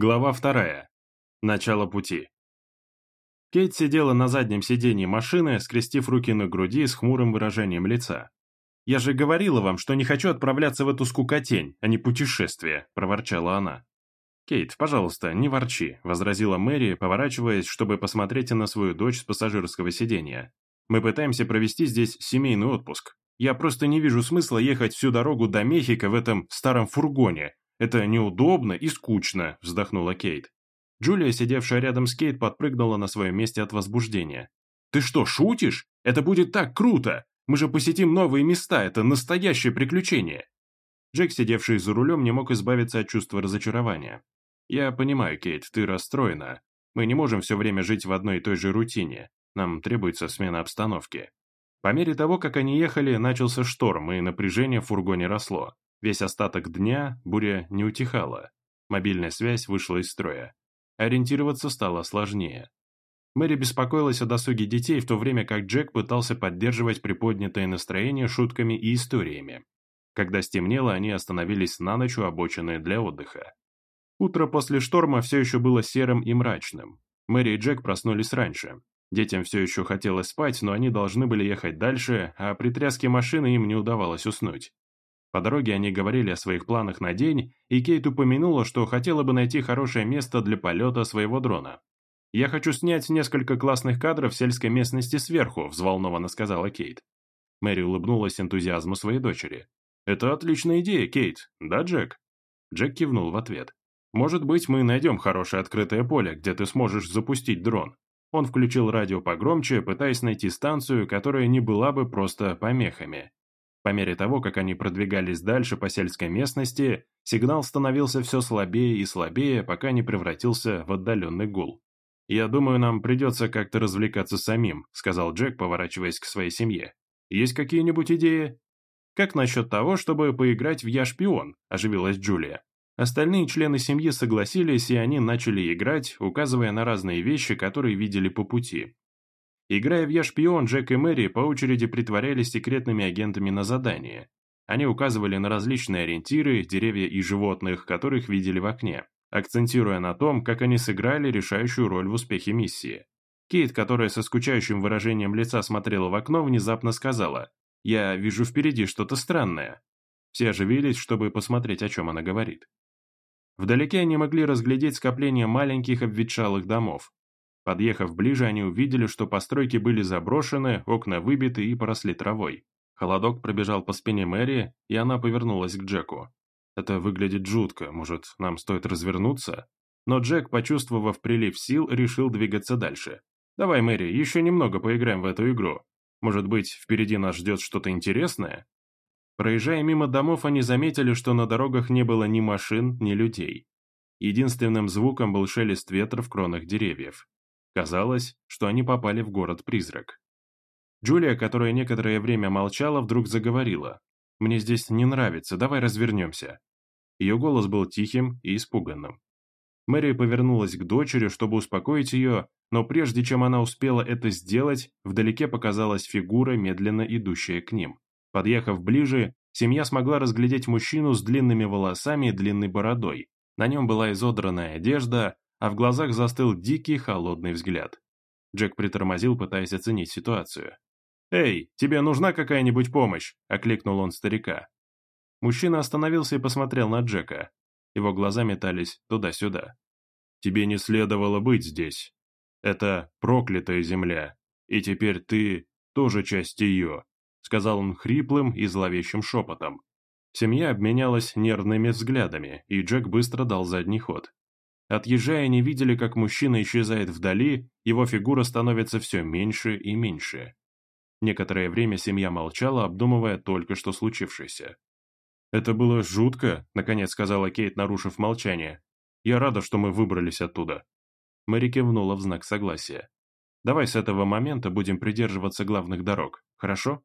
Глава вторая. Начало пути. Кейт сидела на заднем сиденье машины, скрестив руки на груди с хмурым выражением лица. «Я же говорила вам, что не хочу отправляться в эту скукотень, а не путешествие», – проворчала она. «Кейт, пожалуйста, не ворчи», – возразила Мэри, поворачиваясь, чтобы посмотреть на свою дочь с пассажирского сиденья. «Мы пытаемся провести здесь семейный отпуск. Я просто не вижу смысла ехать всю дорогу до Мехико в этом старом фургоне, «Это неудобно и скучно», – вздохнула Кейт. Джулия, сидевшая рядом с Кейт, подпрыгнула на своем месте от возбуждения. «Ты что, шутишь? Это будет так круто! Мы же посетим новые места, это настоящее приключение!» Джек, сидевший за рулем, не мог избавиться от чувства разочарования. «Я понимаю, Кейт, ты расстроена. Мы не можем все время жить в одной и той же рутине. Нам требуется смена обстановки». По мере того, как они ехали, начался шторм, и напряжение в фургоне росло. Весь остаток дня буря не утихала. Мобильная связь вышла из строя. Ориентироваться стало сложнее. Мэри беспокоилась о досуге детей, в то время как Джек пытался поддерживать приподнятое настроение шутками и историями. Когда стемнело, они остановились на ночь у обочины для отдыха. Утро после шторма все еще было серым и мрачным. Мэри и Джек проснулись раньше. Детям все еще хотелось спать, но они должны были ехать дальше, а при тряске машины им не удавалось уснуть. По дороге они говорили о своих планах на день, и Кейт упомянула, что хотела бы найти хорошее место для полета своего дрона. «Я хочу снять несколько классных кадров сельской местности сверху», – взволнованно сказала Кейт. Мэри улыбнулась энтузиазму своей дочери. «Это отличная идея, Кейт, да, Джек?» Джек кивнул в ответ. «Может быть, мы найдем хорошее открытое поле, где ты сможешь запустить дрон». Он включил радио погромче, пытаясь найти станцию, которая не была бы просто помехами. По мере того, как они продвигались дальше по сельской местности, сигнал становился все слабее и слабее, пока не превратился в отдаленный гул. «Я думаю, нам придется как-то развлекаться самим», сказал Джек, поворачиваясь к своей семье. «Есть какие-нибудь идеи?» «Как насчет того, чтобы поиграть в «Я шпион»?» – оживилась Джулия. Остальные члены семьи согласились, и они начали играть, указывая на разные вещи, которые видели по пути. Играя в «Я шпион», Джек и Мэри по очереди притворялись секретными агентами на задание. Они указывали на различные ориентиры, деревья и животных, которых видели в окне, акцентируя на том, как они сыграли решающую роль в успехе миссии. Кейт, которая со скучающим выражением лица смотрела в окно, внезапно сказала «Я вижу впереди что-то странное». Все оживились, чтобы посмотреть, о чем она говорит. Вдалеке они могли разглядеть скопление маленьких обветшалых домов. Подъехав ближе, они увидели, что постройки были заброшены, окна выбиты и поросли травой. Холодок пробежал по спине Мэри, и она повернулась к Джеку. «Это выглядит жутко, может, нам стоит развернуться?» Но Джек, почувствовав прилив сил, решил двигаться дальше. «Давай, Мэри, еще немного поиграем в эту игру. Может быть, впереди нас ждет что-то интересное?» Проезжая мимо домов, они заметили, что на дорогах не было ни машин, ни людей. Единственным звуком был шелест ветра в кронах деревьев. Казалось, что они попали в город-призрак. Джулия, которая некоторое время молчала, вдруг заговорила. «Мне здесь не нравится, давай развернемся». Ее голос был тихим и испуганным. Мэри повернулась к дочери, чтобы успокоить ее, но прежде чем она успела это сделать, вдалеке показалась фигура, медленно идущая к ним. Подъехав ближе, семья смогла разглядеть мужчину с длинными волосами и длинной бородой. На нем была изодранная одежда, а в глазах застыл дикий холодный взгляд. Джек притормозил, пытаясь оценить ситуацию. «Эй, тебе нужна какая-нибудь помощь?» – окликнул он старика. Мужчина остановился и посмотрел на Джека. Его глаза метались туда-сюда. «Тебе не следовало быть здесь. Это проклятая земля, и теперь ты тоже часть ее», – сказал он хриплым и зловещим шепотом. Семья обменялась нервными взглядами, и Джек быстро дал задний ход. Отъезжая, они видели, как мужчина исчезает вдали, его фигура становится все меньше и меньше. Некоторое время семья молчала, обдумывая только что случившееся. «Это было жутко», — наконец сказала Кейт, нарушив молчание. «Я рада, что мы выбрались оттуда». Мэри кивнула в знак согласия. «Давай с этого момента будем придерживаться главных дорог, хорошо?»